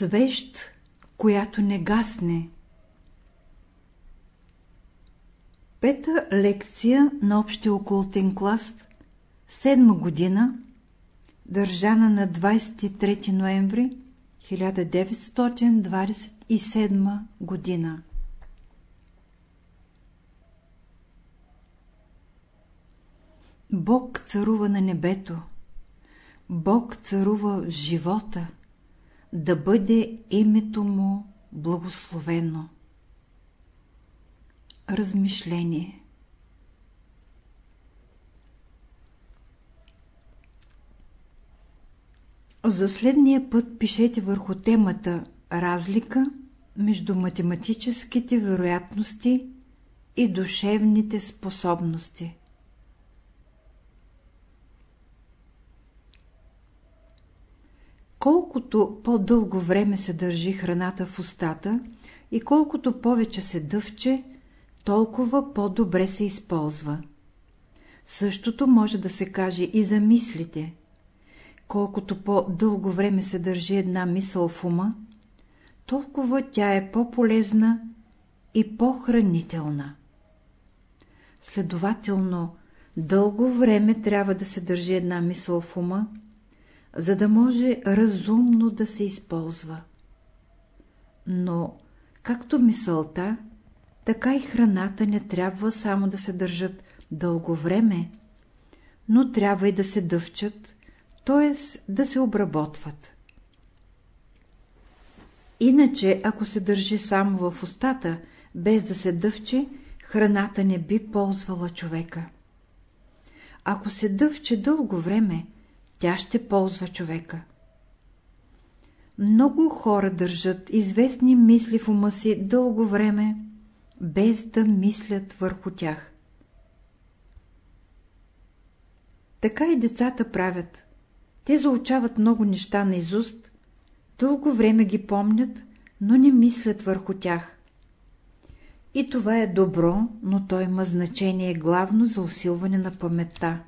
Свещ, която не гасне. Пета лекция на общия окултен клас, седма година, държана на 23 ноември 1927 година. Бог царува на небето. Бог царува в живота. Да бъде името му благословено. Размишление За следния път пишете върху темата Разлика между математическите вероятности и душевните способности. Колкото по-дълго време се държи храната в устата и колкото повече се дъвче, толкова по-добре се използва. Същото може да се каже и за мислите. Колкото по-дълго време се държи една мисъл в ума, толкова тя е по-полезна и по-хранителна. Следователно, дълго време трябва да се държи една мисъл в ума, за да може разумно да се използва. Но, както мисълта, така и храната не трябва само да се държат дълго време, но трябва и да се дъвчат, т.е. да се обработват. Иначе, ако се държи само в устата, без да се дъвче, храната не би ползвала човека. Ако се дъвче дълго време, тя ще ползва човека. Много хора държат известни мисли в ума си дълго време, без да мислят върху тях. Така и децата правят. Те заучават много неща на изуст, дълго време ги помнят, но не мислят върху тях. И това е добро, но то има значение главно за усилване на паметта.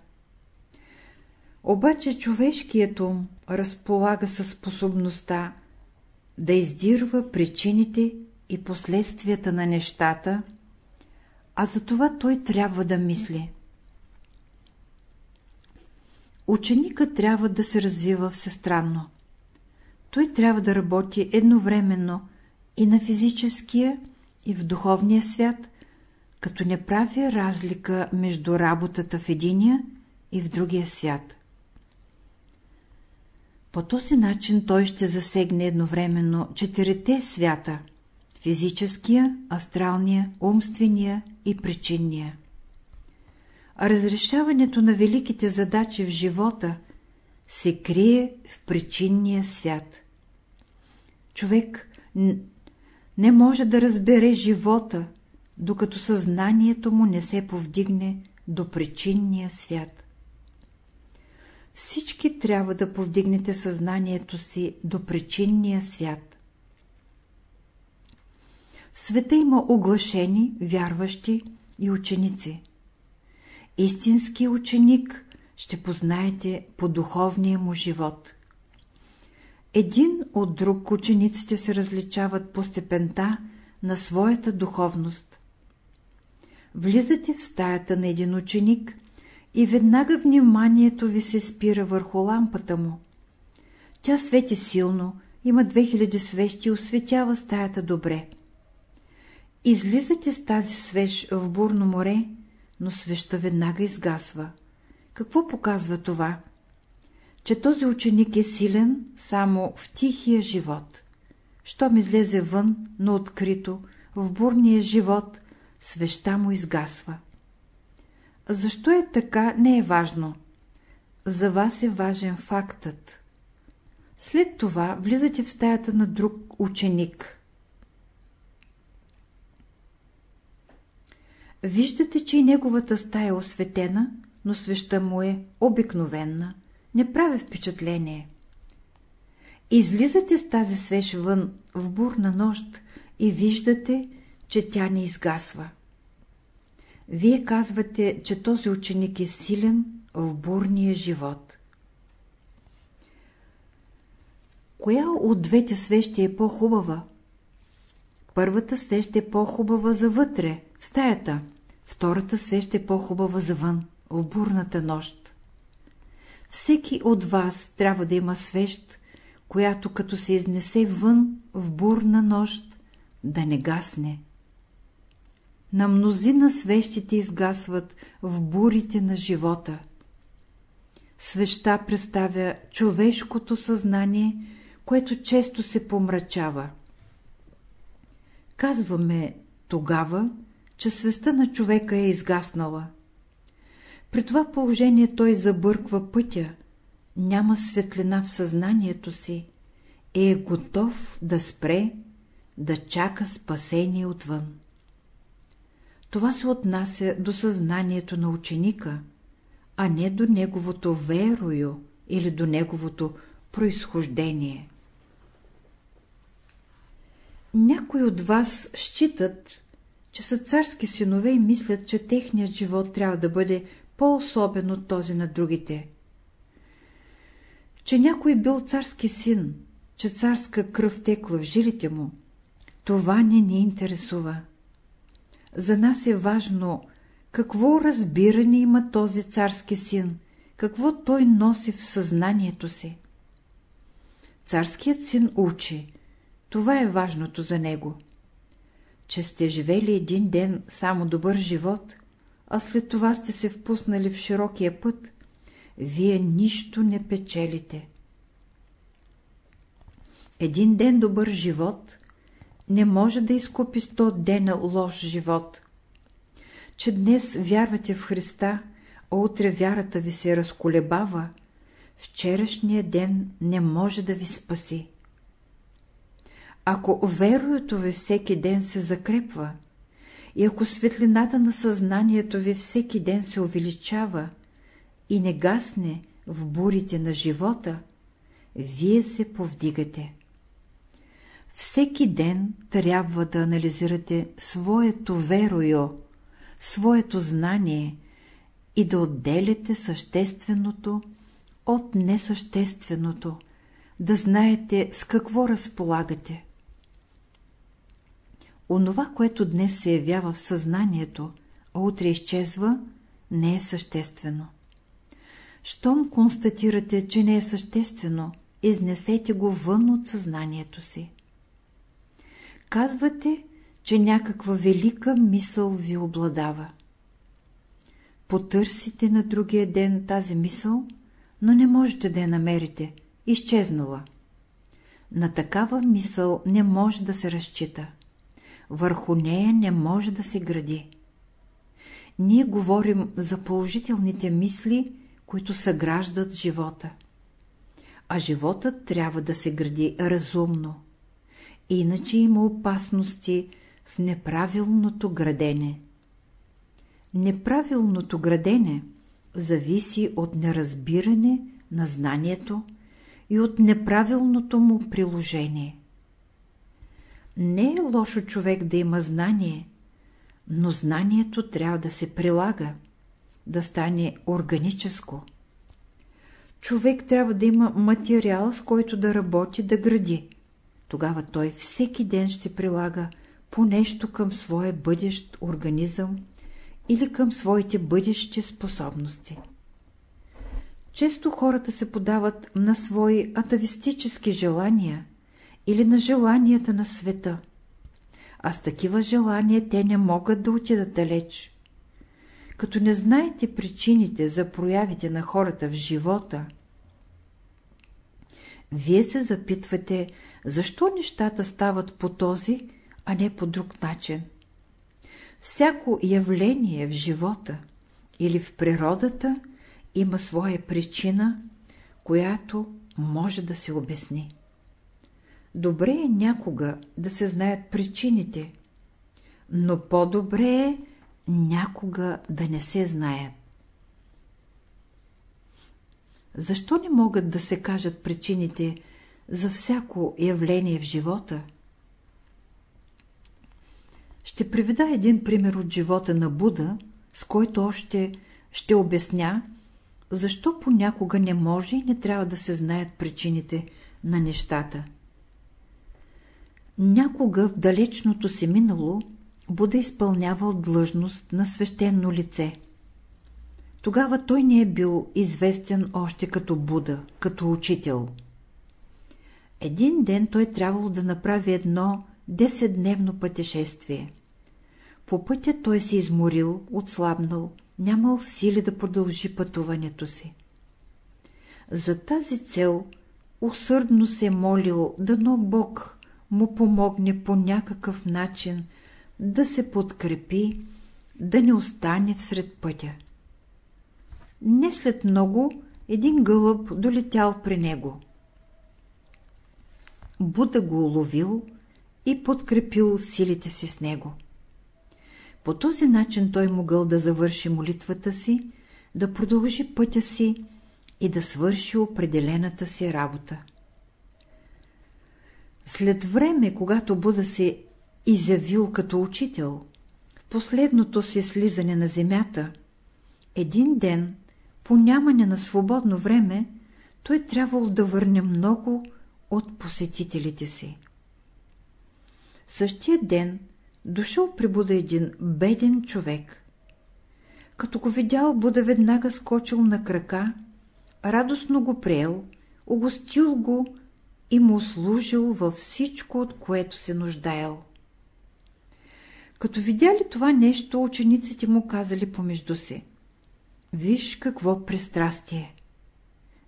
Обаче човешкият ум разполага със способността да издирва причините и последствията на нещата, а за това той трябва да мисли. Ученикът трябва да се развива всестранно. Той трябва да работи едновременно и на физическия, и в духовния свят, като не прави разлика между работата в единия и в другия свят. По този начин той ще засегне едновременно четирите свята – физическия, астралния, умствения и причинния. Разрешаването на великите задачи в живота се крие в причинния свят. Човек не може да разбере живота, докато съзнанието му не се повдигне до причинния свят. Всички трябва да повдигнете съзнанието си до причинния свят. В света има оглашени, вярващи и ученици. Истински ученик ще познаете по духовния му живот. Един от друг учениците се различават по степента на своята духовност. Влизате в стаята на един ученик и веднага вниманието ви се спира върху лампата му. Тя свети силно, има 2000 свещи и осветява стаята добре. Излизате с тази свеж в бурно море, но свеща веднага изгасва. Какво показва това? Че този ученик е силен само в тихия живот. Щом излезе вън, но открито, в бурния живот, свеща му изгасва. Защо е така, не е важно. За вас е важен фактът. След това влизате в стаята на друг ученик. Виждате, че и неговата стая е осветена, но свеща му е обикновенна, не прави впечатление. Излизате с тази свеж вън в бурна нощ и виждате, че тя не изгасва. Вие казвате, че този ученик е силен в бурния живот. Коя от двете свещи е по-хубава? Първата свещ е по-хубава за вътре, в стаята. Втората свещ е по-хубава за вън, в бурната нощ. Всеки от вас трябва да има свещ, която като се изнесе вън в бурна нощ, да не гасне. На мнозина свещите изгасват в бурите на живота. Свеща представя човешкото съзнание, което често се помрачава. Казваме тогава, че свестта на човека е изгаснала. При това положение той забърква пътя, няма светлина в съзнанието си, е готов да спре, да чака спасение отвън. Това се отнася до съзнанието на ученика, а не до неговото верою или до неговото произхождение. Някои от вас считат, че са царски синове и мислят, че техният живот трябва да бъде по-особен от този на другите. Че някой бил царски син, че царска кръв текла в жилите му, това не ни интересува. За нас е важно какво разбиране има този царски син, какво той носи в съзнанието си. Царският син учи, това е важното за него. Че сте живели един ден само добър живот, а след това сте се впуснали в широкия път, вие нищо не печелите. Един ден добър живот не може да изкупи сто дена лош живот. Че днес вярвате в Христа, а утре вярата ви се разколебава, вчерашния ден не може да ви спаси. Ако веруето ви всеки ден се закрепва и ако светлината на съзнанието ви всеки ден се увеличава и не гасне в бурите на живота, вие се повдигате. Всеки ден трябва да анализирате своето верою, своето знание и да отделяте същественото от несъщественото, да знаете с какво разполагате. Онова, което днес се явява в съзнанието, а утре изчезва, не е съществено. Щом констатирате, че не е съществено, изнесете го вън от съзнанието си. Казвате, че някаква велика мисъл ви обладава. Потърсите на другия ден тази мисъл, но не можете да я намерите, изчезнала. На такава мисъл не може да се разчита. Върху нея не може да се гради. Ние говорим за положителните мисли, които съграждат живота. А животът трябва да се гради разумно. Иначе има опасности в неправилното градене. Неправилното градене зависи от неразбиране на знанието и от неправилното му приложение. Не е лошо човек да има знание, но знанието трябва да се прилага, да стане органическо. Човек трябва да има материал, с който да работи, да гради. Тогава той всеки ден ще прилага по нещо към своя бъдещ организъм или към своите бъдещи способности. Често хората се подават на свои атавистически желания или на желанията на света, а с такива желания те не могат да отидат далеч. Като не знаете причините за проявите на хората в живота, вие се запитвате, защо нещата стават по този, а не по друг начин. Всяко явление в живота или в природата има своя причина, която може да се обясни. Добре е някога да се знаят причините, но по-добре е някога да не се знаят. Защо не могат да се кажат причините за всяко явление в живота? Ще приведа един пример от живота на Буда, с който още ще обясня, защо понякога не може и не трябва да се знаят причините на нещата. Някога в далечното си минало Буда изпълнявал длъжност на свещено лице. Тогава той не е бил известен още като Буда, като учител. Един ден той трябвало да направи едно 10-дневно пътешествие. По пътя той се изморил, отслабнал, нямал сили да продължи пътуването си. За тази цел усърдно се е молил, дано Бог му помогне по някакъв начин да се подкрепи, да не остане всред пътя. Не след много един гълъб долетял при него. Буда го уловил и подкрепил силите си с него. По този начин той могъл да завърши молитвата си, да продължи пътя си и да свърши определената си работа. След време, когато Буда се изявил като учител, в последното си слизане на земята, един ден, по нямане на свободно време, той трябвало да върне много от посетителите си. Същия ден дошъл при Буда един беден човек. Като го видял, Буда веднага скочил на крака, радостно го приел, угостил го и му служил във всичко, от което се нуждаел. Като видяли това нещо, учениците му казали помежду си. Виж какво пристрастие!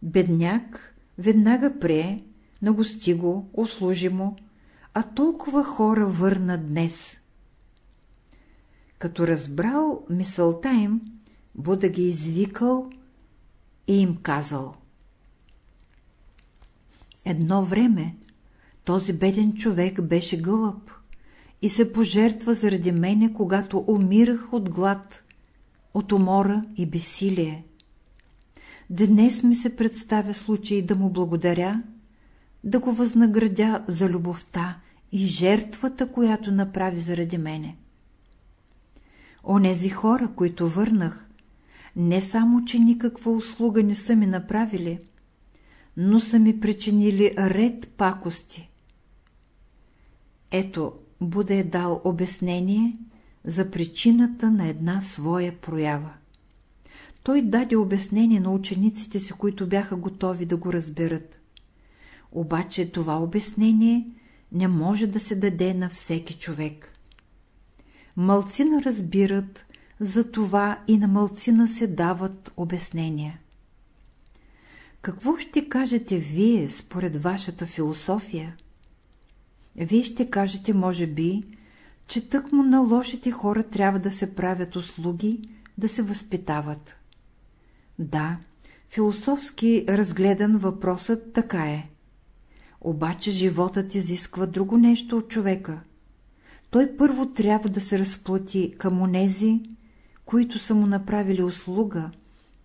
Бедняк веднага прие, нагости го, услужи му, а толкова хора върна днес. Като разбрал мисълта им, Буда ги извикал и им казал. Едно време този беден човек беше гълъб и се пожертва заради мене, когато умирах от глад, от умора и безсилие. Днес ми се представя случай да му благодаря, да го възнаградя за любовта и жертвата, която направи заради мене. Онези хора, които върнах, не само, че никаква услуга не са ми направили, но са ми причинили ред пакости. Ето, Буда е дал обяснение за причината на една своя проява. Той даде обяснение на учениците си, които бяха готови да го разберат. Обаче това обяснение не може да се даде на всеки човек. Малцина разбират, за това и на мълцина се дават обяснения. Какво ще кажете вие според вашата философия? Вие ще кажете, може би, че тъкмо на лошите хора трябва да се правят услуги, да се възпитават. Да, философски разгледан въпросът така е. Обаче животът изисква друго нещо от човека. Той първо трябва да се разплати към онези, които са му направили услуга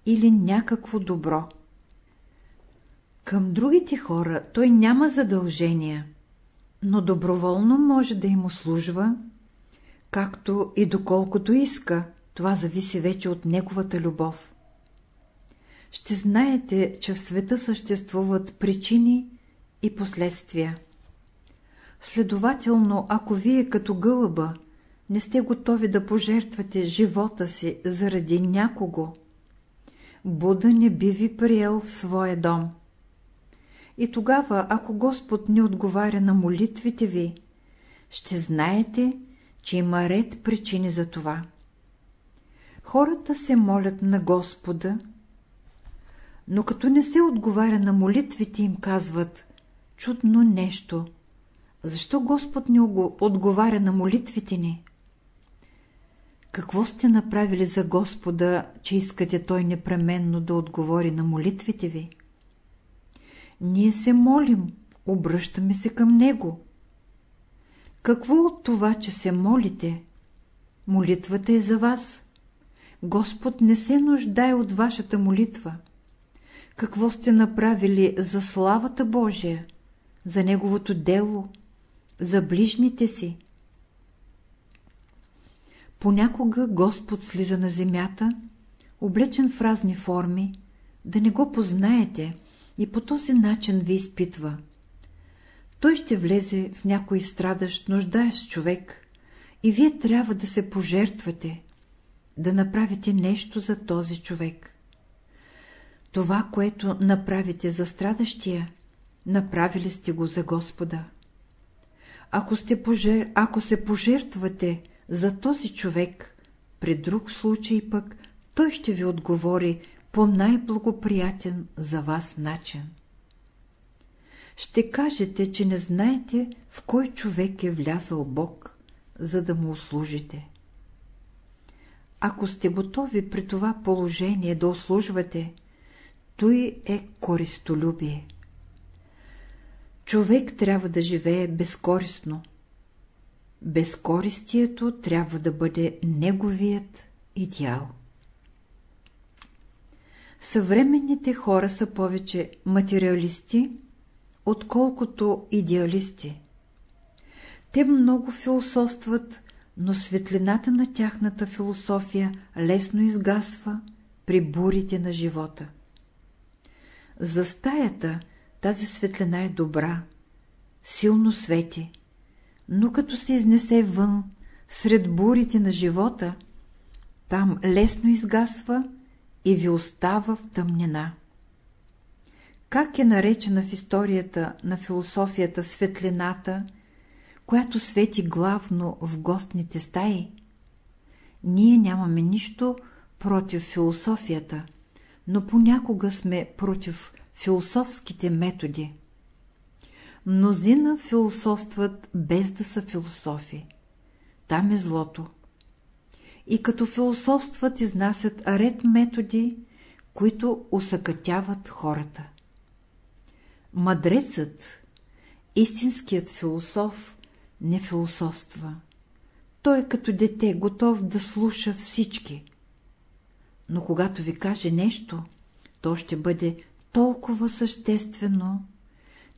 или някакво добро. Към другите хора той няма задължения, но доброволно може да им услужва, както и доколкото иска, това зависи вече от неговата любов. Ще знаете, че в света съществуват причини и последствия. Следователно, ако вие като гълъба не сте готови да пожертвате живота си заради някого, Буда не би ви приел в своя дом. И тогава, ако Господ не отговаря на молитвите ви, ще знаете, че има ред причини за това. Хората се молят на Господа, но като не се отговаря на молитвите им казват чудно нещо. Защо Господ не отговаря на молитвите ни? Какво сте направили за Господа, че искате Той непременно да отговори на молитвите ви? Ние се молим, обръщаме се към Него. Какво от това, че се молите? Молитвата е за вас. Господ не се нуждае от вашата молитва. Какво сте направили за славата Божия, за Неговото дело, за ближните си? Понякога Господ слиза на земята, облечен в разни форми, да не го познаете и по този начин ви изпитва. той ще влезе в някой страдащ, нуждаещ човек и вие трябва да се пожертвате, да направите нещо за този човек. Това, което направите за страдащия, направили сте го за Господа. Ако, сте пожер... Ако се пожертвате за този човек, при друг случай пък той ще ви отговори по най-благоприятен за вас начин. Ще кажете, че не знаете в кой човек е влязал Бог, за да му услужите. Ако сте готови при това положение да услужвате, той е користолюбие. Човек трябва да живее безкористно. Безкористието трябва да бъде неговият идеал. Съвременните хора са повече материалисти, отколкото идеалисти. Те много философстват, но светлината на тяхната философия лесно изгасва при бурите на живота. За стаята тази светлина е добра, силно свети, но като се изнесе вън, сред бурите на живота, там лесно изгасва и ви остава в тъмнина. Как е наречена в историята на философията светлината, която свети главно в гостните стаи? Ние нямаме нищо против философията, но понякога сме против философските методи. Мнозина философстват без да са философи. Там е злото. И като философстват изнасят ред методи, които усъкътяват хората. Мъдрецът, истинският философ, не философства. Той е като дете, готов да слуша всички. Но когато ви каже нещо, то ще бъде толкова съществено,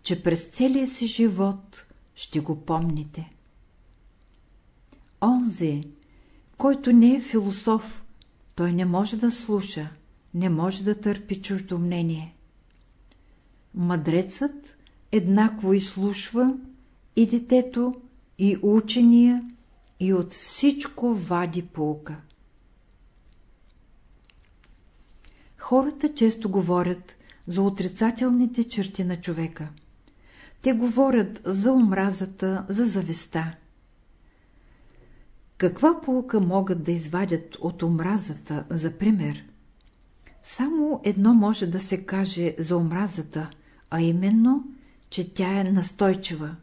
че през целия си живот ще го помните. Онзи, който не е философ, той не може да слуша, не може да търпи чуждо мнение. Мъдрецът еднакво изслушва и детето, и учения, и от всичко вади полка. Хората често говорят за отрицателните черти на човека. Те говорят за омразата, за зависта. Каква полка могат да извадят от омразата, за пример? Само едно може да се каже за омразата, а именно, че тя е настойчива.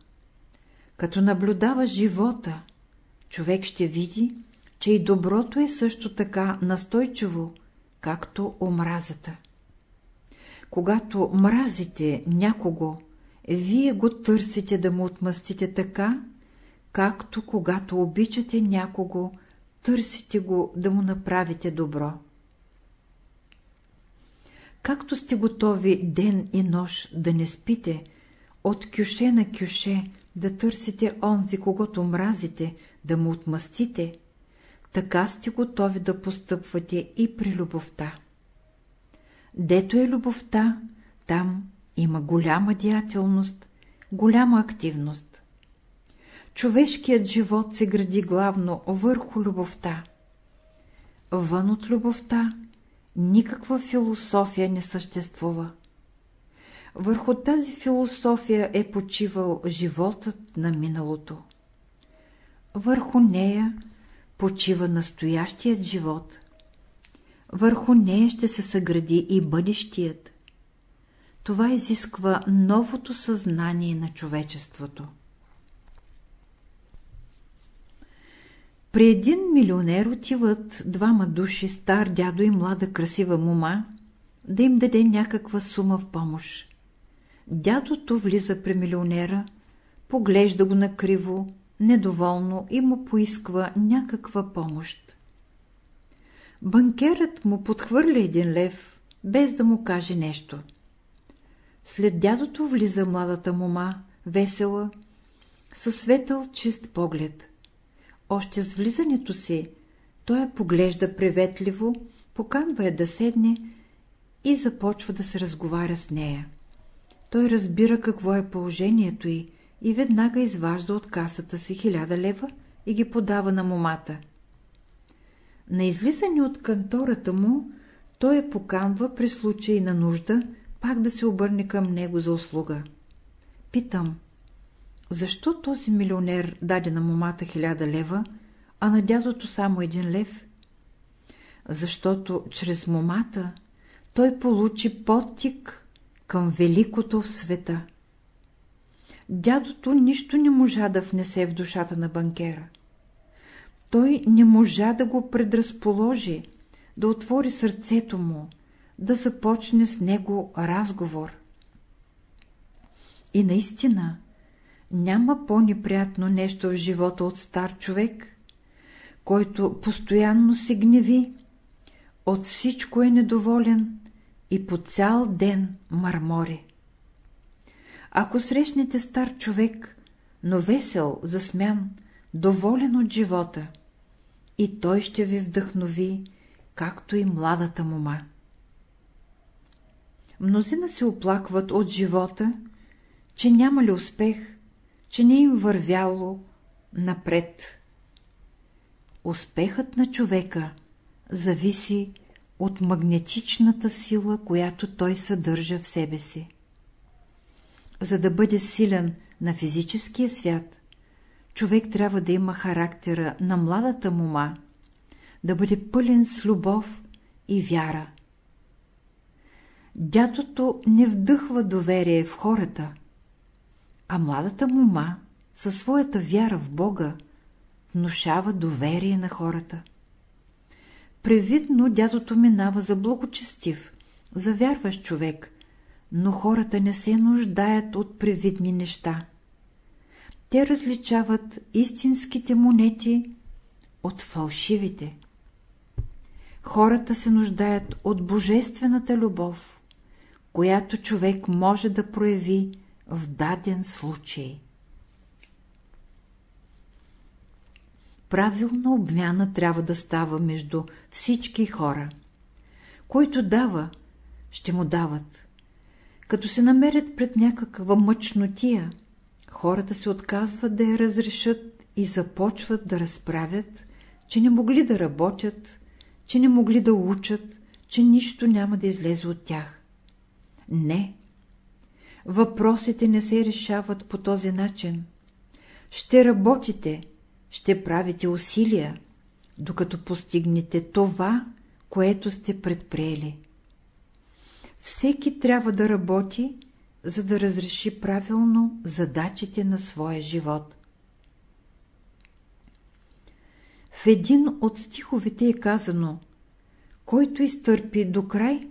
Като наблюдава живота, човек ще види, че и доброто е също така настойчиво, както омразата. Когато мразите някого, вие го търсите да му отмъстите така, както когато обичате някого, търсите го да му направите добро. Както сте готови ден и нощ да не спите, от кюше на кюше да търсите онзи, когато мразите, да му отмъстите, така сте готови да постъпвате и при любовта. Дето е любовта, там има голяма деятелност, голяма активност. Човешкият живот се гради главно върху любовта. Вън от любовта никаква философия не съществува. Върху тази философия е почивал животът на миналото. Върху нея почива настоящият живот. Върху нея ще се съгради и бъдещият. Това изисква новото съзнание на човечеството. При един милионер отиват двама души, стар дядо и млада красива мума, да им даде някаква сума в помощ. Дядото влиза при милионера, поглежда го накриво, недоволно и му поисква някаква помощ. Банкерът му подхвърля един лев, без да му каже нещо. След дядото влиза младата мома, весела, със светъл чист поглед. Още с влизането си, той поглежда приветливо, поканва я да седне и започва да се разговаря с нея. Той разбира какво е положението й и веднага изважда от касата си хиляда лева и ги подава на момата. На излизане от кантората му, той я покамва при случай на нужда пак да се обърне към него за услуга. Питам, защо този милионер даде на момата хиляда лева, а на дядото само един лев? Защото чрез момата той получи подтик към великото в света. Дядото нищо не можа да внесе в душата на банкера. Той не можа да го предразположи, да отвори сърцето му, да започне с него разговор. И наистина, няма по-неприятно нещо в живота от стар човек, който постоянно се гневи, от всичко е недоволен и по цял ден мърмори. Ако срещнете стар човек, но весел, засмян, доволен от живота, и той ще ви вдъхнови, както и младата мума. Мнозина се оплакват от живота, че няма ли успех, че не им вървяло напред. Успехът на човека зависи от магнетичната сила, която той съдържа в себе си. За да бъде силен на физическия свят, човек трябва да има характера на младата мума, да бъде пълен с любов и вяра. Дятото не вдъхва доверие в хората, а младата мума със своята вяра в Бога внушава доверие на хората. Превидно дядото минава за благочестив, за вярващ човек, но хората не се нуждаят от превидни неща. Те различават истинските монети от фалшивите. Хората се нуждаят от божествената любов, която човек може да прояви в даден случай. Правилна обмяна трябва да става между всички хора. Който дава, ще му дават. Като се намерят пред някаква мъчнотия, хората се отказват да я разрешат и започват да разправят, че не могли да работят, че не могли да учат, че нищо няма да излезе от тях. Не. Въпросите не се решават по този начин. Ще работите, ще правите усилия, докато постигнете това, което сте предприели. Всеки трябва да работи, за да разреши правилно задачите на своя живот. В един от стиховете е казано Който изтърпи до край,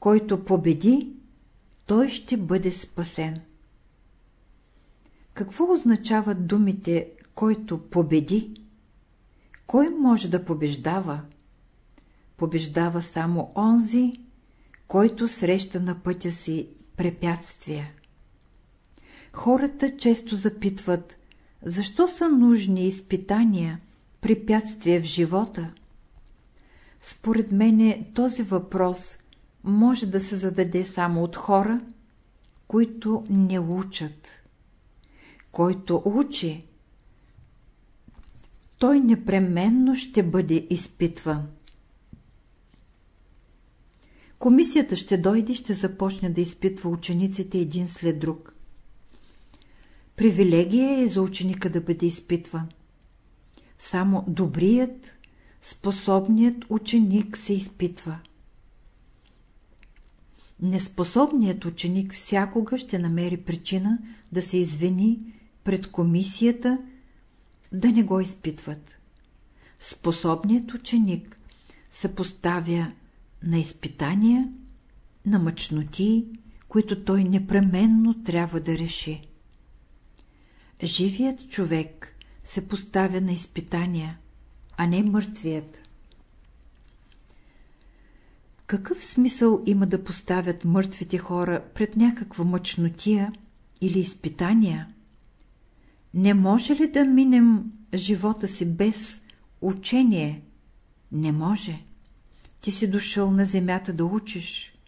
който победи, той ще бъде спасен. Какво означават думите който победи? Кой може да побеждава? Побеждава само онзи, който среща на пътя си препятствия. Хората често запитват, защо са нужни изпитания, препятствия в живота? Според мене този въпрос може да се зададе само от хора, които не учат. Който учи, той непременно ще бъде изпитван. Комисията ще дойде и ще започне да изпитва учениците един след друг. Привилегия е за ученика да бъде изпитван. Само добрият, способният ученик се изпитва. Неспособният ученик всякога ще намери причина да се извини пред комисията да не го изпитват. Способният ученик се поставя на изпитания, на мъчноти, които той непременно трябва да реши. Живият човек се поставя на изпитания, а не мъртвият. Какъв смисъл има да поставят мъртвите хора пред някаква мъчнотия или изпитания? Не може ли да минем живота си без учение? Не може. Ти си дошъл на земята да учиш.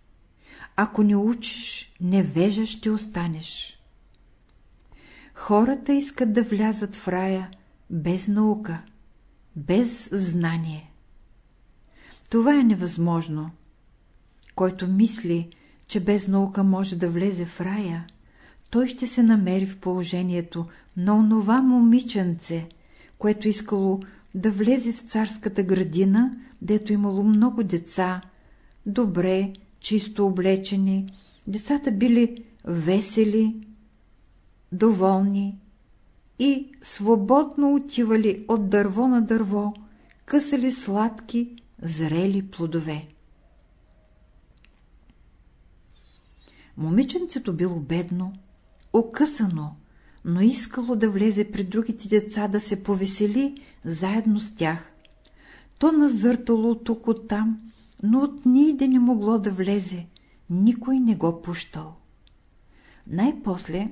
Ако не учиш, невежа ще останеш. хората искат да влязат в рая без наука, без знание. Това е невъзможно. Който мисли, че без наука може да влезе в рая, той ще се намери в положението на онова момиченце, което искало да влезе в царската градина, дето имало много деца, добре, чисто облечени, децата били весели, доволни и свободно отивали от дърво на дърво, късали сладки, зрели плодове. Момиченцето било бедно, окъсано, но искало да влезе при другите деца да се повесели заедно с тях. То назъртало тук оттам, но от ниде не могло да влезе, никой не го пущал. Най-после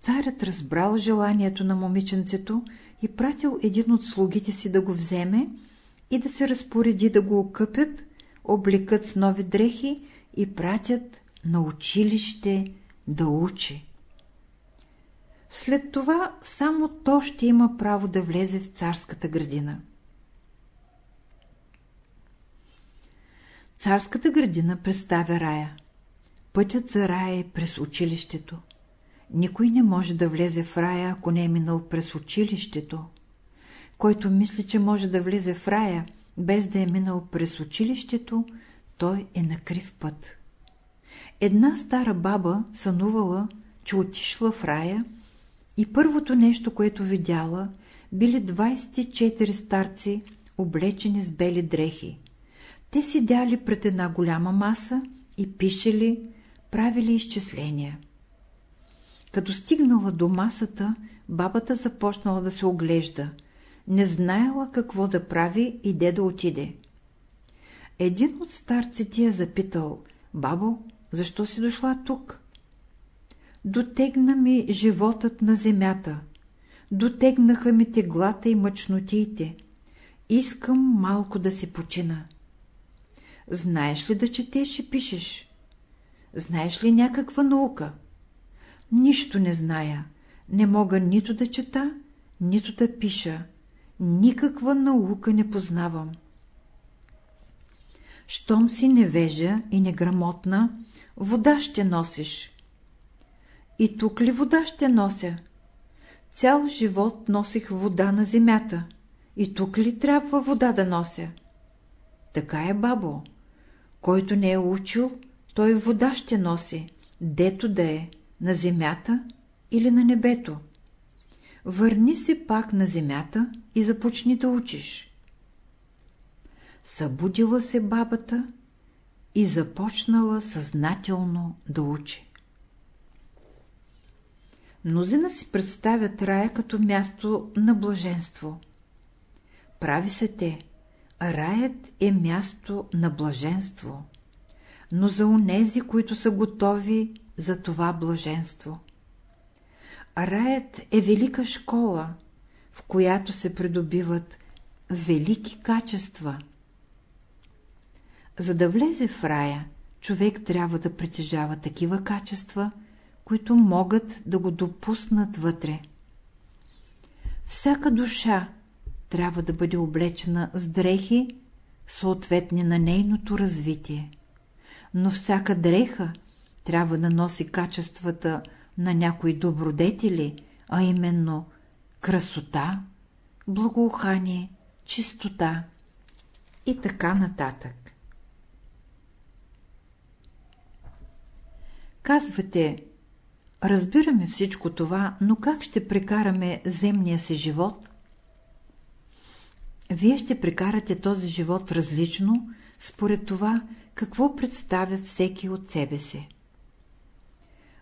царят разбрал желанието на момиченцето и пратил един от слугите си да го вземе и да се разпореди да го окъпят, облекат с нови дрехи и пратят на училище да учи. След това само то ще има право да влезе в царската градина. Царската градина представя рая. Пътят за рая е през училището. Никой не може да влезе в рая, ако не е минал през училището. Който мисли, че може да влезе в рая, без да е минал през училището, той е на крив път. Една стара баба сънувала, че отишла в рая и първото нещо, което видяла, били 24 старци, облечени с бели дрехи. Те седяли пред една голяма маса и пишели, правили изчисления. Като стигнала до масата, бабата започнала да се оглежда. Не знаела какво да прави и де да отиде. Един от старците я запитал, бабо, защо си дошла тук? Дотегна ми животът на земята, дотегнаха ми теглата и мъчнотиите. Искам малко да си почина. Знаеш ли да четеш и пишеш? Знаеш ли някаква наука? Нищо не зная. Не мога нито да чета, нито да пиша. Никаква наука не познавам. Щом си невежа и неграмотна, вода ще носиш. И тук ли вода ще нося? Цял живот носих вода на земята. И тук ли трябва вода да нося? Така е, бабо. Който не е учил, той вода ще носи, дето да е, на земята или на небето. Върни се пак на земята и започни да учиш. Събудила се бабата и започнала съзнателно да учи. Мнозина си представят рая като място на блаженство. Прави се те. Раят е място на блаженство, но за онези, които са готови за това блаженство. Раят е велика школа, в която се придобиват велики качества. За да влезе в рая, човек трябва да притежава такива качества, които могат да го допуснат вътре. Всяка душа трябва да бъде облечена с дрехи, съответни на нейното развитие. Но всяка дреха трябва да носи качествата на някои добродетели, а именно красота, благоухание, чистота и така нататък. Казвате, разбираме всичко това, но как ще прекараме земния си живот? Вие ще прекарате този живот различно, според това, какво представя всеки от себе си.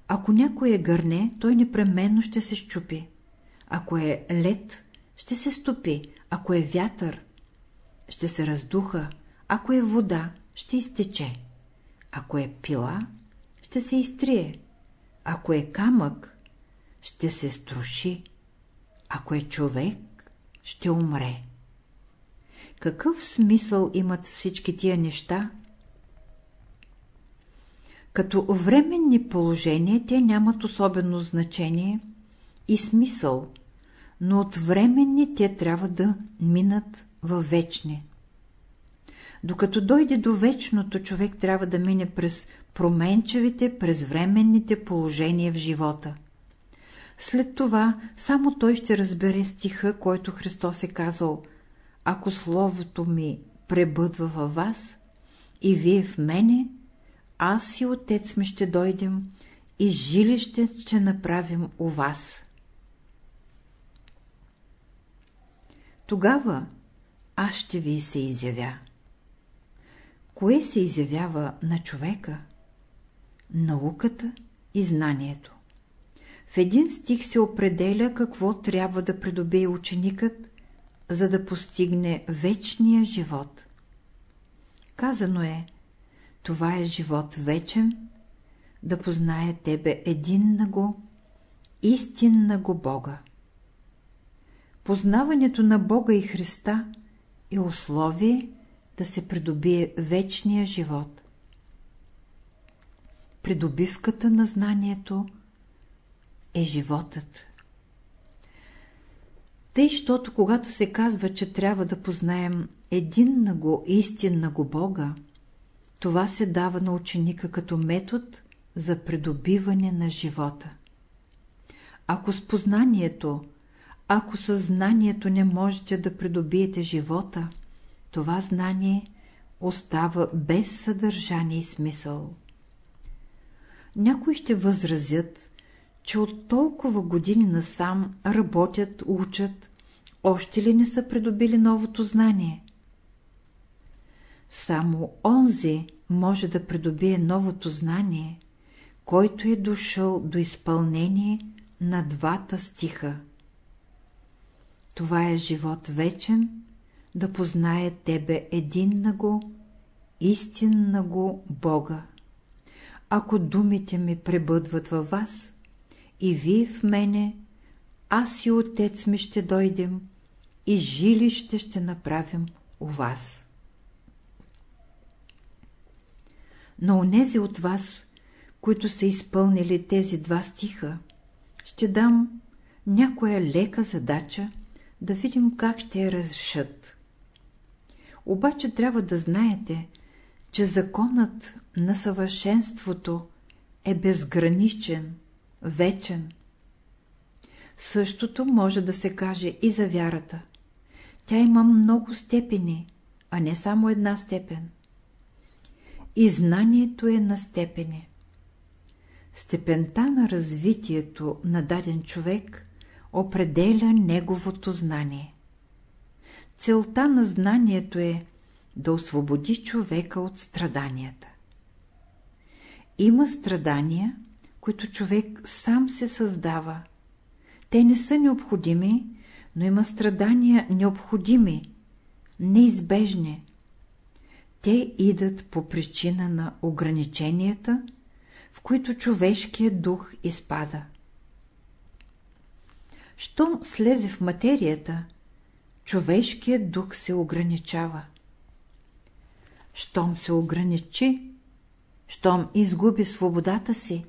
Ако някой е гърне, той непременно ще се щупи. Ако е лед, ще се стопи. Ако е вятър, ще се раздуха. Ако е вода, ще изтече. Ако е пила, ще се изтрие. Ако е камък, ще се струши. Ако е човек, ще умре. Какъв смисъл имат всички тия неща? Като временни положения те нямат особено значение и смисъл, но от временни те трябва да минат във вечни. Докато дойде до вечното, човек трябва да мине през променчевите, през временните положения в живота. След това само той ще разбере стиха, който Христос е казал «Ако Словото ми пребъдва във вас и вие в мене, аз и Отец ми ще дойдем и жилище ще направим у вас». Тогава аз ще ви се изявя. Кое се изявява на човека? Науката и знанието. В един стих се определя какво трябва да придобие ученикът, за да постигне вечния живот. Казано е, това е живот вечен, да познае тебе един на го, истинна го Бога. Познаването на Бога и Христа е условие да се придобие вечния живот. Придобивката на знанието е животът. Тъй, щото когато се казва, че трябва да познаем един на го, истинна го Бога, това се дава на ученика като метод за придобиване на живота. Ако с познанието, ако съзнанието не можете да придобиете живота, това знание остава без съдържание и смисъл. Някои ще възразят, че от толкова години насам работят, учат, още ли не са придобили новото знание? Само онзи може да придобие новото знание, който е дошъл до изпълнение на двата стиха. Това е живот вечен, да познае Тебе един го, истинна го Бога. Ако думите ми пребъдват във вас, и вие в мене, аз и отец ми ще дойдем, и жилище ще направим у вас. На онези от вас, които са изпълнили тези два стиха, ще дам някоя лека задача, да видим как ще я разрешат. Обаче трябва да знаете, че законът на съвършенството е безграничен, вечен. Същото може да се каже и за вярата. Тя има много степени, а не само една степен. И знанието е на степени. Степента на развитието на даден човек определя неговото знание. Целта на знанието е да освободи човека от страданията. Има страдания, които човек сам се създава. Те не са необходими, но има страдания необходими, неизбежни. Те идат по причина на ограниченията, в които човешкият дух изпада. Щом слезе в материята, човешкият дух се ограничава. Щом се ограничи, щом изгуби свободата си,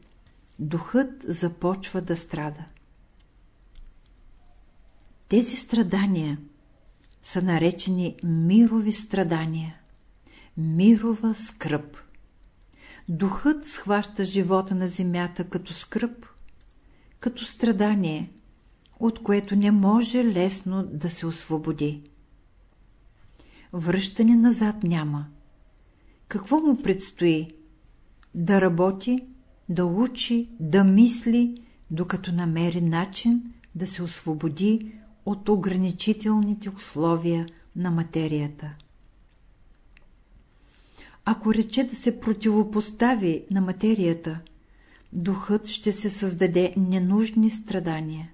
духът започва да страда. Тези страдания са наречени мирови страдания, мирова скръп. Духът схваща живота на земята като скръп, като страдание, от което не може лесно да се освободи. Връщане назад няма. Какво му предстои? Да работи, да учи, да мисли, докато намери начин да се освободи от ограничителните условия на материята. Ако рече да се противопостави на материята, духът ще се създаде ненужни страдания.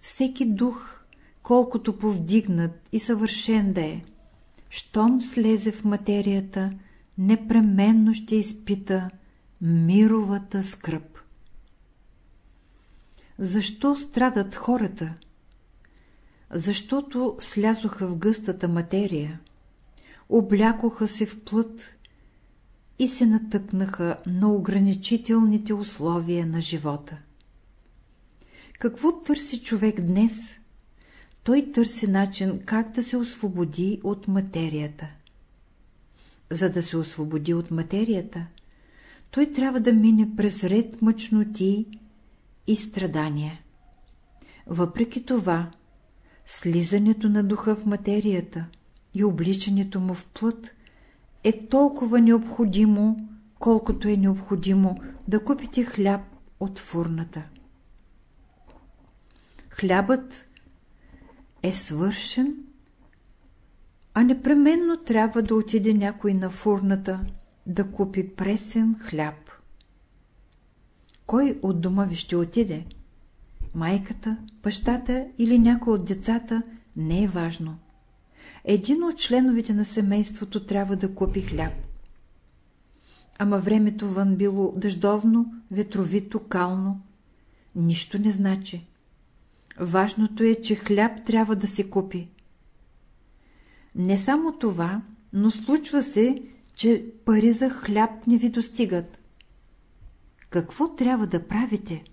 Всеки дух, колкото повдигнат и съвършен да е, щом слезе в материята, непременно ще изпита мировата скръп. Защо страдат хората? Защото слязоха в гъстата материя, облякоха се в плът и се натъкнаха на ограничителните условия на живота. Какво търси човек днес? Той търси начин как да се освободи от материята. За да се освободи от материята, той трябва да мине през ред мъчноти и страдания. Въпреки това, слизането на духа в материята и обличането му в плът е толкова необходимо, колкото е необходимо да купите хляб от фурната. Хлябът е свършен, а непременно трябва да отиде някой на фурната да купи пресен хляб. Кой от дома ви ще отиде? Майката, бащата или някой от децата не е важно. Един от членовете на семейството трябва да купи хляб. Ама времето вън било дъждовно, ветровито, кално. Нищо не значи. Важното е, че хляб трябва да се купи. Не само това, но случва се, че пари за хляб не ви достигат. Какво трябва да правите?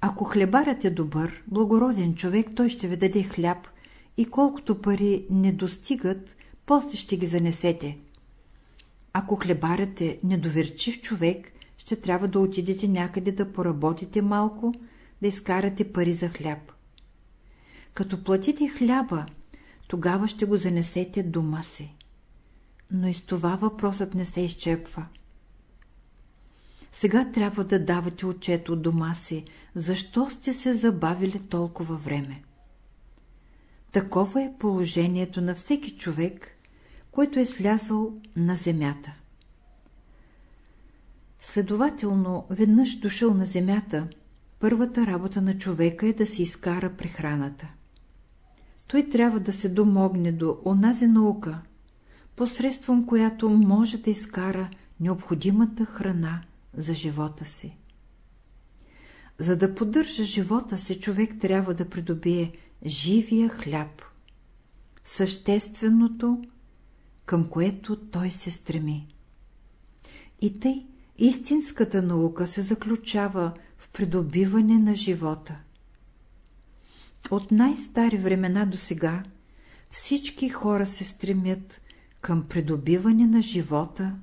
Ако хлебарът е добър, благороден човек, той ще ви даде хляб и колкото пари не достигат, после ще ги занесете. Ако хлебарят е недоверчив човек, ще трябва да отидете някъде да поработите малко, да изкарате пари за хляб. Като платите хляба, тогава ще го занесете дома си. Но и с това въпросът не се изчепва. Сега трябва да давате отчет от дома си, защо сте се забавили толкова време. Такова е положението на всеки човек, който е слязал на земята. Следователно, веднъж дошъл на земята, първата работа на човека е да си изкара прехраната. Той трябва да се домогне до онази наука, посредством която може да изкара необходимата храна за живота си. За да поддържа живота си, човек трябва да придобие живия хляб, същественото, към което той се стреми. И тъй истинската наука се заключава в придобиване на живота. От най-стари времена до сега всички хора се стремят към придобиване на живота,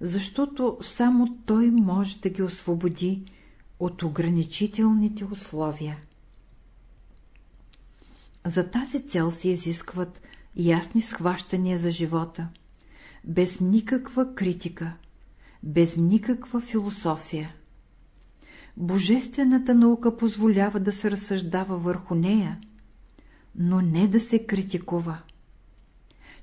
защото само той може да ги освободи от ограничителните условия. За тази цел се изискват ясни схващания за живота, без никаква критика, без никаква философия. Божествената наука позволява да се разсъждава върху нея, но не да се критикува.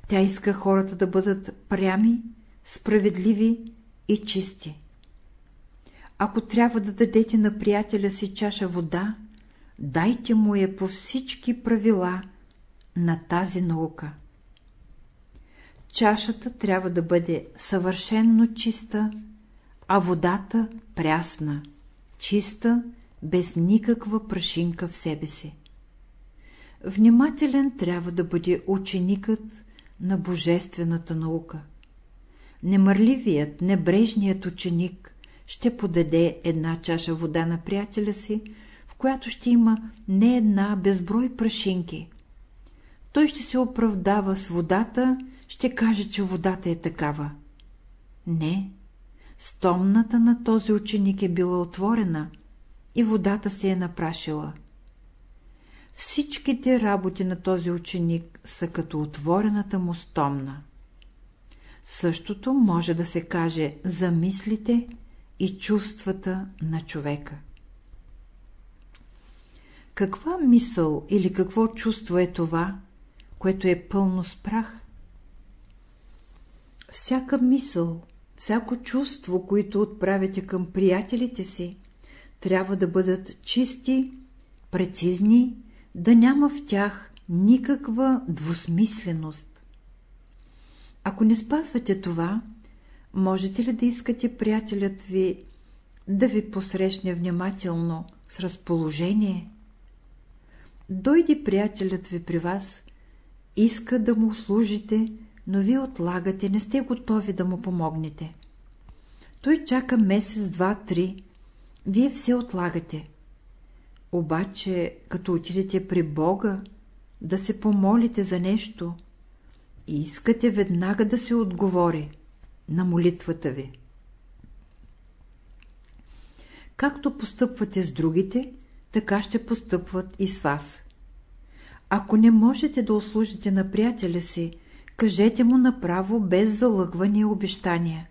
Тя иска хората да бъдат прями, справедливи и чисти. Ако трябва да дадете на приятеля си чаша вода, дайте му я по всички правила на тази наука. Чашата трябва да бъде съвършенно чиста, а водата прясна, чиста, без никаква прашинка в себе си. Внимателен трябва да бъде ученикът на божествената наука. Немърливият, небрежният ученик ще подаде една чаша вода на приятеля си, в която ще има не една безброй прашинки. Той ще се оправдава с водата, ще каже, че водата е такава. Не, стомната на този ученик е била отворена и водата се е напрашила. Всичките работи на този ученик са като отворената му стомна. Същото може да се каже за мислите и чувствата на човека. Каква мисъл или какво чувство е това, което е пълно с прах? Всяка мисъл, всяко чувство, които отправяте към приятелите си, трябва да бъдат чисти, прецизни, да няма в тях никаква двусмисленост. Ако не спазвате това, можете ли да искате приятелят ви да ви посрещне внимателно, с разположение? Дойде приятелят ви при вас, иска да му служите, но вие отлагате, не сте готови да му помогнете. Той чака месец, два, три Вие все отлагате. Обаче, като отидете при Бога, да се помолите за нещо и искате веднага да се отговори на молитвата ви. Както постъпвате с другите, така ще постъпват и с вас. Ако не можете да услужите на приятеля си, кажете му направо без залъгване и обещания.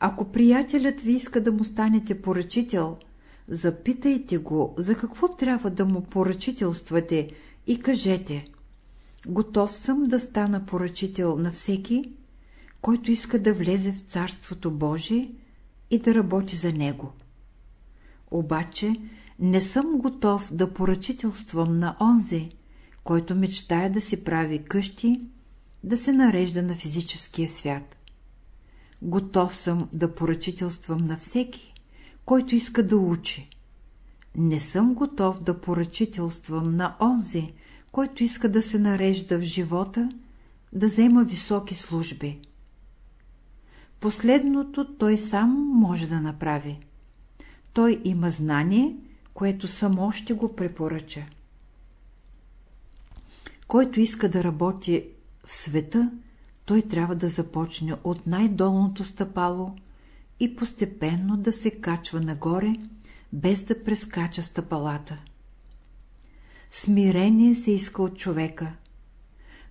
Ако приятелят ви иска да му станете поръчител, запитайте го за какво трябва да му поръчителствате и кажете Готов съм да стана поръчител на всеки, който иска да влезе в Царството Божие и да работи за него. Обаче не съм готов да поръчителствам на онзи, който мечтая да си прави къщи, да се нарежда на физическия свят. Готов съм да поръчителствам на всеки, който иска да учи. Не съм готов да поръчителствам на онзи, който иска да се нарежда в живота, да взема високи служби. Последното той сам може да направи. Той има знание, което само ще го препоръча. Който иска да работи в света, той трябва да започне от най-долното стъпало и постепенно да се качва нагоре, без да прескача стъпалата. Смирение се иска от човека.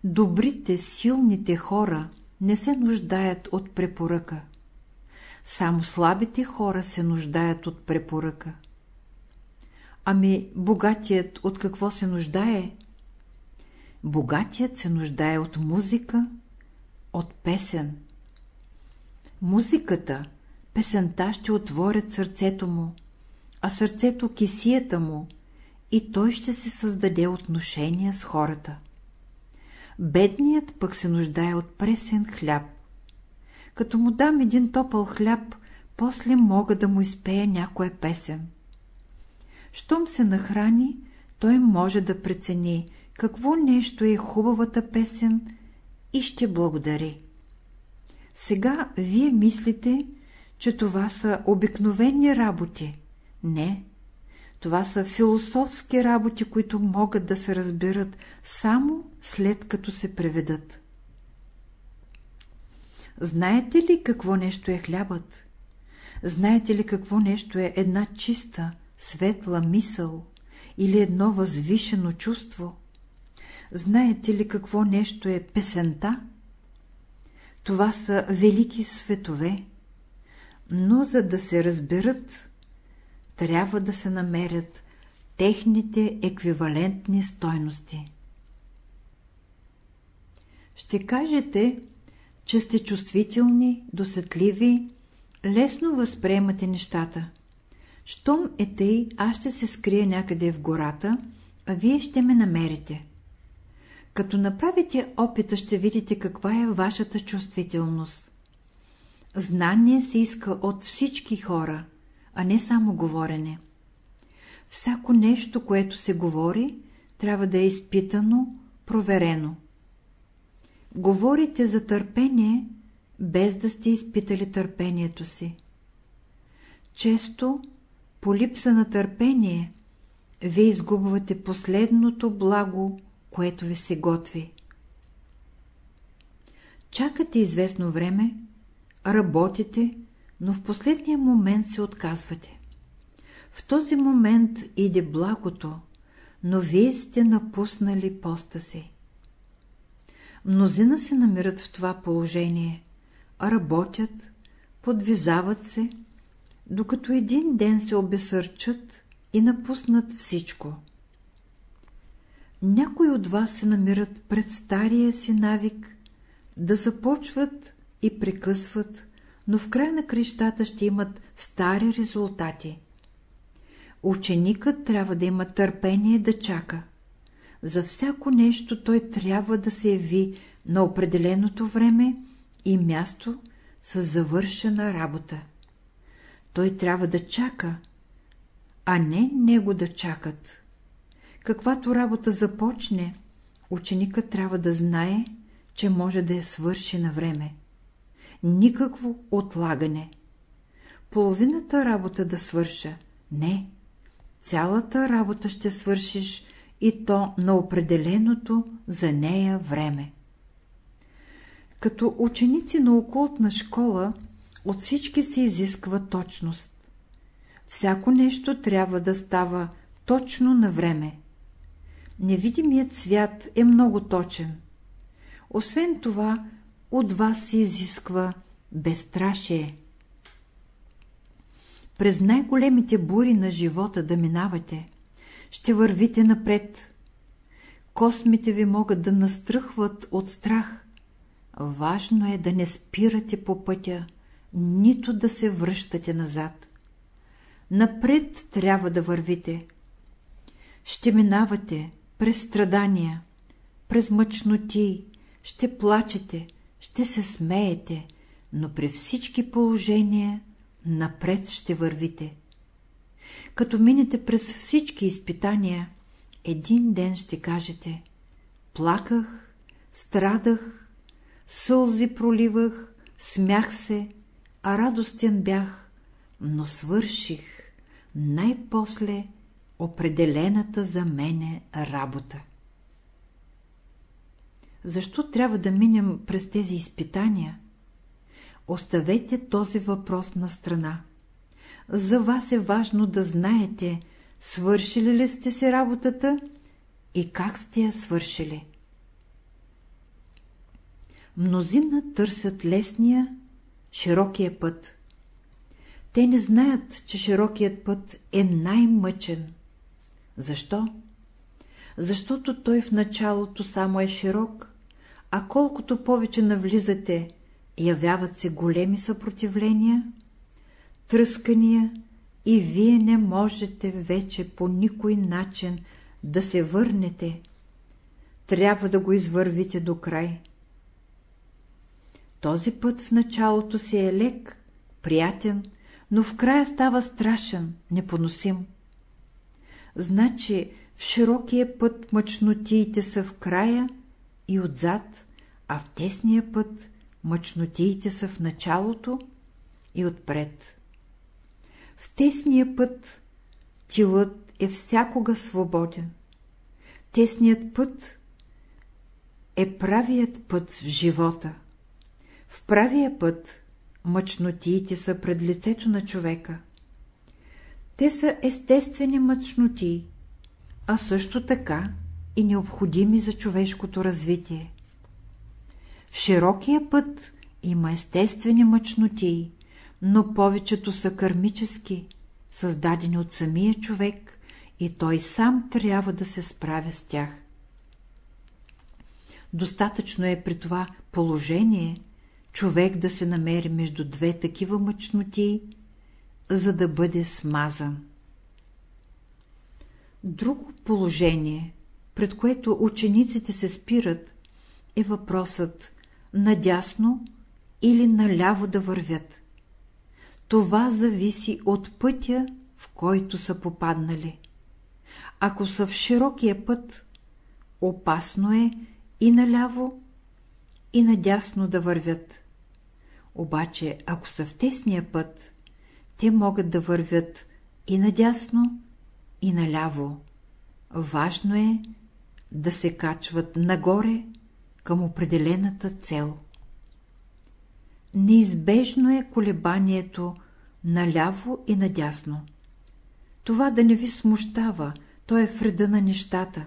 Добрите, силните хора не се нуждаят от препоръка. Само слабите хора се нуждаят от препоръка. Ами богатият от какво се нуждае? Богатият се нуждае от музика, от песен. Музиката, песента ще отворят сърцето му, а сърцето кисията му и той ще се създаде отношения с хората. Бедният пък се нуждае от пресен хляб. Като му дам един топъл хляб, после мога да му изпея някоя песен. Щом се нахрани, той може да прецени какво нещо е хубавата песен и ще благодари. Сега вие мислите, че това са обикновени работи. Не, това са философски работи, които могат да се разберат само след като се преведат. Знаете ли какво нещо е хлябът? Знаете ли какво нещо е една чиста, светла мисъл или едно възвишено чувство? Знаете ли какво нещо е песента? Това са велики светове, но за да се разберат, трябва да се намерят техните еквивалентни стойности. Ще кажете, че сте чувствителни, досетливи, лесно възприемате нещата. Щом е тъй, аз ще се скрия някъде в гората, а вие ще ме намерите. Като направите опита, ще видите каква е вашата чувствителност. Знание се иска от всички хора, а не само говорене. Всяко нещо, което се говори, трябва да е изпитано, проверено. Говорите за търпение, без да сте изпитали търпението си. Често, по липса на търпение, вие изгубвате последното благо, което ви се готви. Чакате известно време, работите, но в последния момент се отказвате. В този момент иде благото, но вие сте напуснали поста си. Мнозина се намират в това положение, работят, подвизават се, докато един ден се обесърчат и напуснат всичко. Някои от вас се намират пред стария си навик да започват и прекъсват, но в края на крещата ще имат стари резултати. Ученикът трябва да има търпение да чака. За всяко нещо той трябва да се яви на определеното време и място с завършена работа. Той трябва да чака, а не него да чакат. Каквато работа започне, ученикът трябва да знае, че може да я свърши на време. Никакво отлагане. половината работа да свърша. Не, цялата работа ще свършиш и то на определеното за нея време. Като ученици на окултна школа от всички се изисква точност. Всяко нещо трябва да става точно на време. Невидимият свят е много точен. Освен това, от вас се изисква безстрашие. През най-големите бури на живота да минавате, ще вървите напред. Космите ви могат да настръхват от страх. Важно е да не спирате по пътя, нито да се връщате назад. Напред трябва да вървите. Ще минавате през страдания, през мъчноти, ще плачете, ще се смеете, но при всички положения напред ще вървите. Като минете през всички изпитания, един ден ще кажете Плаках, страдах, сълзи проливах, смях се, а радостен бях, но свърших най-после определената за мене работа. Защо трябва да минем през тези изпитания? Оставете този въпрос на страна. За вас е важно да знаете, свършили ли сте си работата и как сте я свършили. Мнозина търсят лесния, широкия път. Те не знаят, че широкият път е най-мъчен. Защо? Защото той в началото само е широк, а колкото повече навлизате, явяват се големи съпротивления, тръскания и вие не можете вече по никой начин да се върнете. Трябва да го извървите до край. Този път в началото си е лек, приятен, но в края става страшен, непоносим. Значи в широкия път мъчнотиите са в края и отзад, а в тесния път мъчнотиите са в началото и отпред. В тесния път тилът е всякога свободен. Тесният път е правият път в живота. В правия път мъчнотиите са пред лицето на човека. Те са естествени мъчноти, а също така и необходими за човешкото развитие. В широкия път има естествени мъчноти, но повечето са кармически, създадени от самия човек и той сам трябва да се справя с тях. Достатъчно е при това положение човек да се намери между две такива мъчноти, за да бъде смазан. Друго положение, пред което учениците се спират, е въпросът надясно или наляво да вървят. Това зависи от пътя, в който са попаднали. Ако са в широкия път, опасно е и наляво, и надясно да вървят. Обаче, ако са в тесния път, те могат да вървят и надясно, и наляво. Важно е да се качват нагоре към определената цел. Неизбежно е колебанието наляво и надясно. Това да не ви смущава, то е вреда на нещата.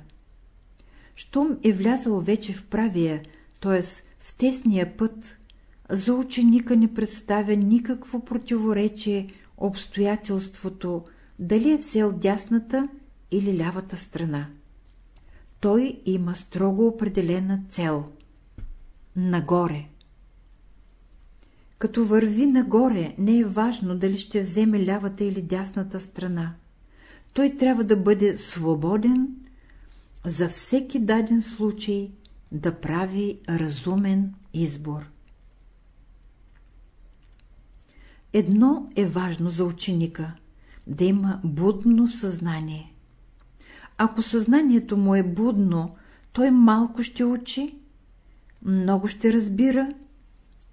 Щом е влязъл вече в правия, т.е. в тесния път, за ученика не представя никакво противоречие обстоятелството, дали е взел дясната или лявата страна. Той има строго определена цел – нагоре. Като върви нагоре, не е важно дали ще вземе лявата или дясната страна. Той трябва да бъде свободен за всеки даден случай да прави разумен избор. Едно е важно за ученика – да има будно съзнание. Ако съзнанието му е будно, той малко ще учи, много ще разбира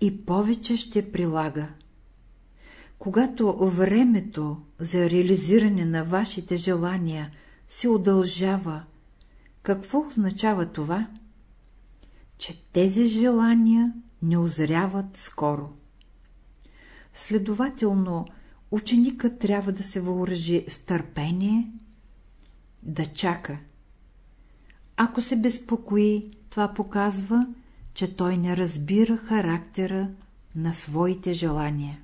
и повече ще прилага. Когато времето за реализиране на вашите желания се удължава, какво означава това? Че тези желания не озряват скоро. Следователно, ученикът трябва да се въоръжи с търпение, да чака. Ако се безпокои, това показва, че той не разбира характера на своите желания.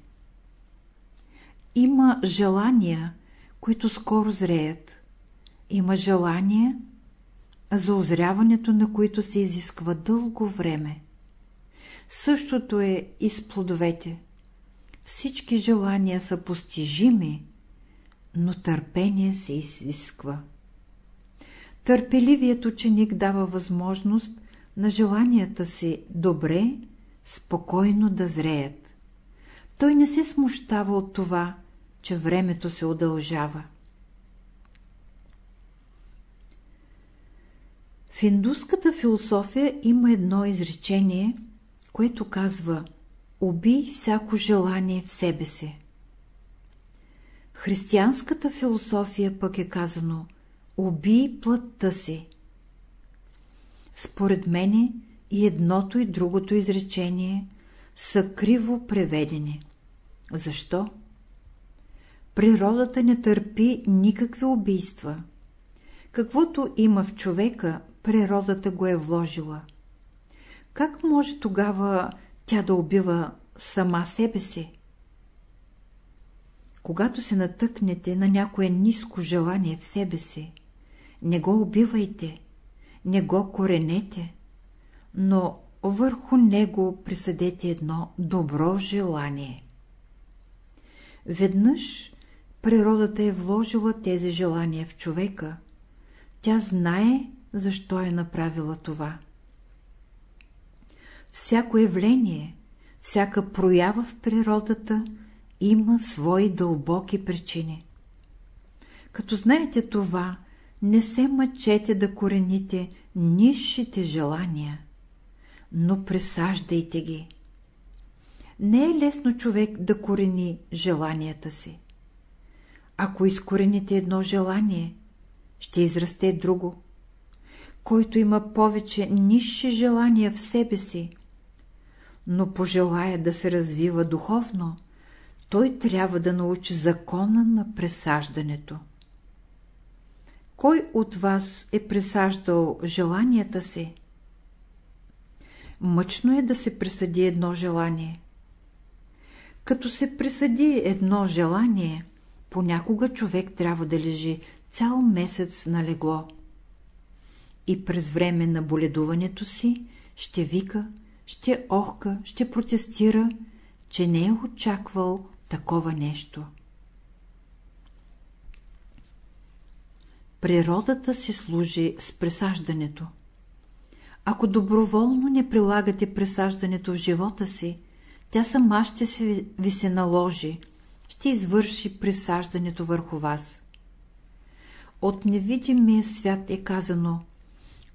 Има желания, които скоро зреят. Има желания, за озряването на които се изисква дълго време. Същото е и с плодовете. Всички желания са постижими, но търпение се изисква. Търпеливият ученик дава възможност на желанията си добре, спокойно да зреят. Той не се смущава от това, че времето се удължава. В индуската философия има едно изречение, което казва «Убий всяко желание в себе си». Християнската философия пък е казано «Убий плътта си». Според мене и едното и другото изречение са криво преведени. Защо? Природата не търпи никакви убийства. Каквото има в човека, природата го е вложила. Как може тогава тя да убива сама себе си? Когато се натъкнете на някое ниско желание в себе си, не го убивайте, не го коренете, но върху него присъдете едно добро желание. Веднъж природата е вложила тези желания в човека, тя знае, защо е направила това. Всяко явление, всяка проява в природата има свои дълбоки причини. Като знаете това, не се мъчете да корените низшите желания, но пресаждайте ги. Не е лесно човек да корени желанията си. Ако изкорените едно желание, ще израсте друго. Който има повече нисши желания в себе си, но пожелая да се развива духовно, той трябва да научи закона на пресаждането. Кой от вас е пресаждал желанията си? Мъчно е да се пресъди едно желание. Като се пресъди едно желание, понякога човек трябва да лежи цял месец на легло. И през време на боледуването си ще вика, ще охка, ще протестира, че не е очаквал такова нещо. Природата си служи с пресаждането. Ако доброволно не прилагате пресаждането в живота си, тя сама ще се, ви се наложи, ще извърши присаждането върху вас. От невидимия свят е казано,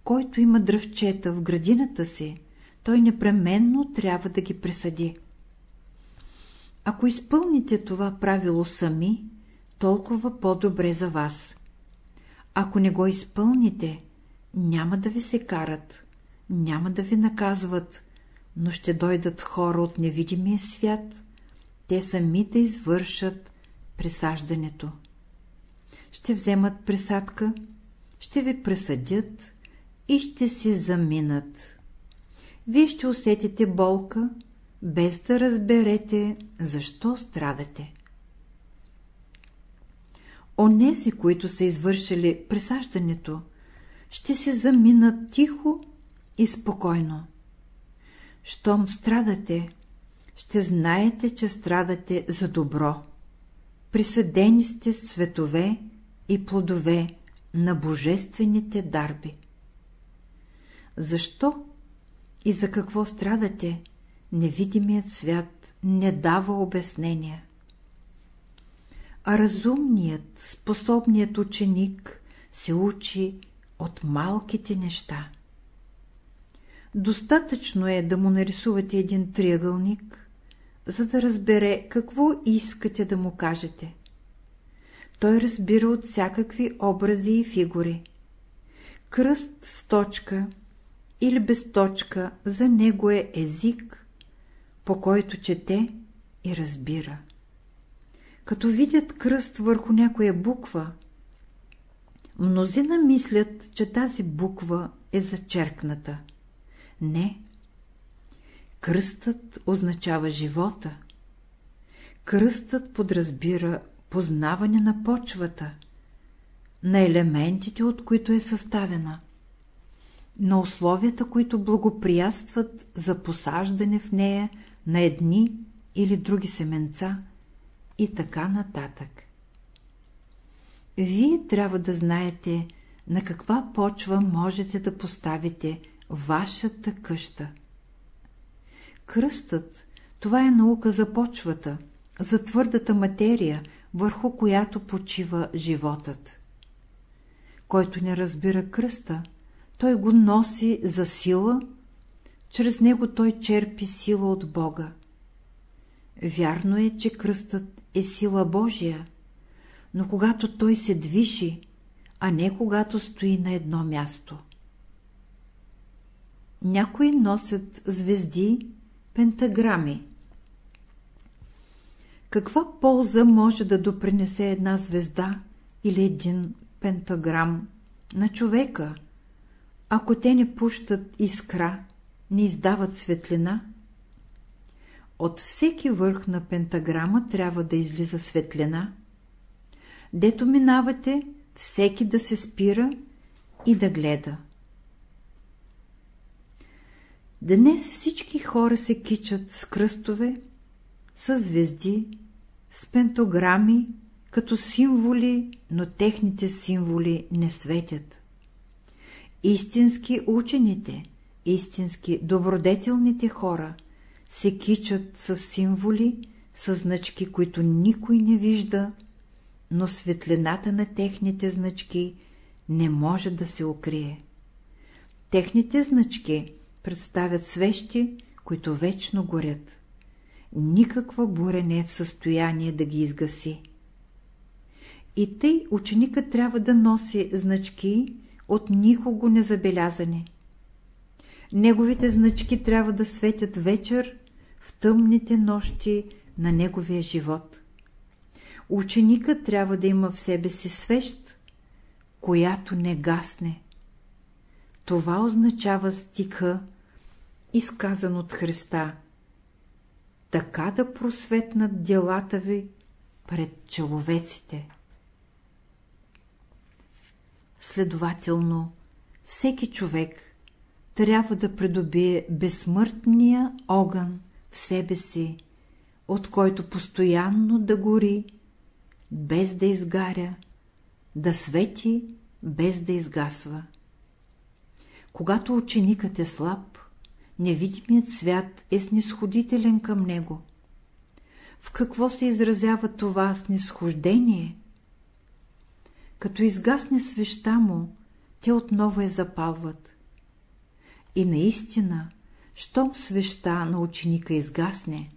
който има дръвчета в градината си, той непременно трябва да ги присъди. Ако изпълните това правило сами, толкова по-добре за вас. Ако не го изпълните, няма да ви се карат, няма да ви наказват, но ще дойдат хора от невидимия свят, те сами да извършат присаждането. Ще вземат присадка, ще ви пресъдят и ще си заминат. Вие ще усетите болка, без да разберете защо страдате. Онези, които са извършили присаждането, ще се заминат тихо и спокойно. Щом страдате, ще знаете, че страдате за добро. Присъдени сте с цветове и плодове на божествените дарби. Защо и за какво страдате, невидимият свят не дава обяснения. А разумният, способният ученик се учи от малките неща. Достатъчно е да му нарисувате един триъгълник, за да разбере какво искате да му кажете. Той разбира от всякакви образи и фигури. Кръст с точка или без точка за него е език, по който чете и разбира. Като видят кръст върху някоя буква, мнозина мислят, че тази буква е зачеркната. Не. Кръстът означава живота. Кръстът подразбира познаване на почвата, на елементите, от които е съставена, на условията, които благоприятстват за посаждане в нея на едни или други семенца и така нататък. Вие трябва да знаете на каква почва можете да поставите вашата къща. Кръстът – това е наука за почвата, за твърдата материя, върху която почива животът. Който не разбира кръста, той го носи за сила, чрез него той черпи сила от Бога. Вярно е, че кръстът е сила Божия, но когато той се движи, а не когато стои на едно място. Някои носят звезди, пентаграми. Каква полза може да допринесе една звезда или един пентаграм на човека, ако те не пущат искра, не издават светлина? От всеки върх на пентаграма трябва да излиза светлина. Дето минавате, всеки да се спира и да гледа. Днес всички хора се кичат с кръстове, с звезди, с пентограми, като символи, но техните символи не светят. Истински учените, истински добродетелните хора се кичат с символи, с значки, които никой не вижда, но светлината на техните значки не може да се укрие. Техните значки представят свещи, които вечно горят. Никаква буря не е в състояние да ги изгаси. И тъй ученикът трябва да носи значки от никого незабелязани. Неговите значки трябва да светят вечер в тъмните нощи на неговия живот. Ученикът трябва да има в себе си свещ, която не гасне. Това означава стиха, изказан от Христа. Така да просветнат делата ви пред человеците. Следователно, всеки човек трябва да придобие безсмъртния огън в себе си, от който постоянно да гори, без да изгаря, да свети, без да изгасва. Когато ученикът е слаб, невидимият свят е снисходителен към него. В какво се изразява това снисхождение? Като изгасне свеща му, те отново я запалват. И наистина, щом свеща на ученика изгасне,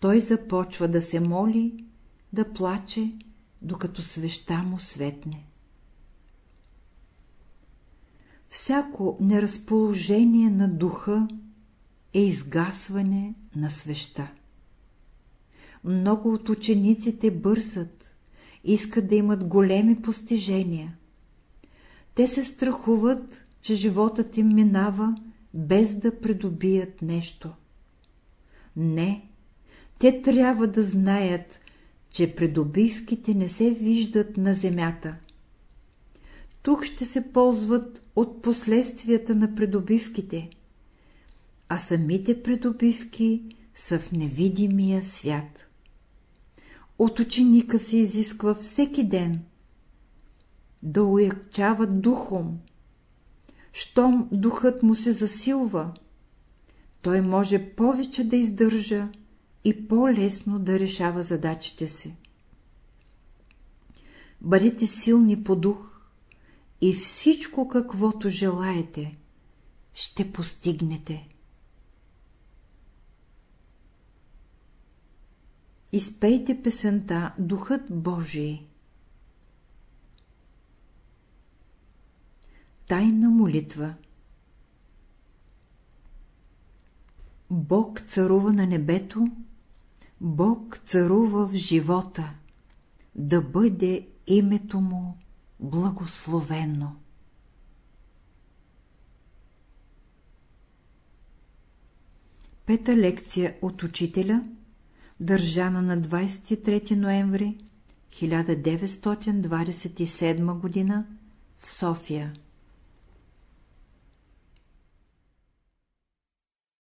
той започва да се моли, да плаче, докато свеща му светне. Всяко неразположение на духа е изгасване на свеща. Много от учениците бързат, искат да имат големи постижения. Те се страхуват, че животът им минава без да придобият нещо. Не, те трябва да знаят, че придобивките не се виждат на земята. Тук ще се ползват от последствията на придобивките, а самите придобивки са в невидимия свят. От ученика се изисква всеки ден да уякчава духом. Щом духът му се засилва, той може повече да издържа и по-лесно да решава задачите си. Бъдете силни по дух и всичко каквото желаете, ще постигнете. Изпейте песента Духът Божий. Тайна молитва Бог царува на небето, Бог царува в живота, да бъде името му благословено. Пета лекция от учителя, държана на 23 ноември 1927 г. в София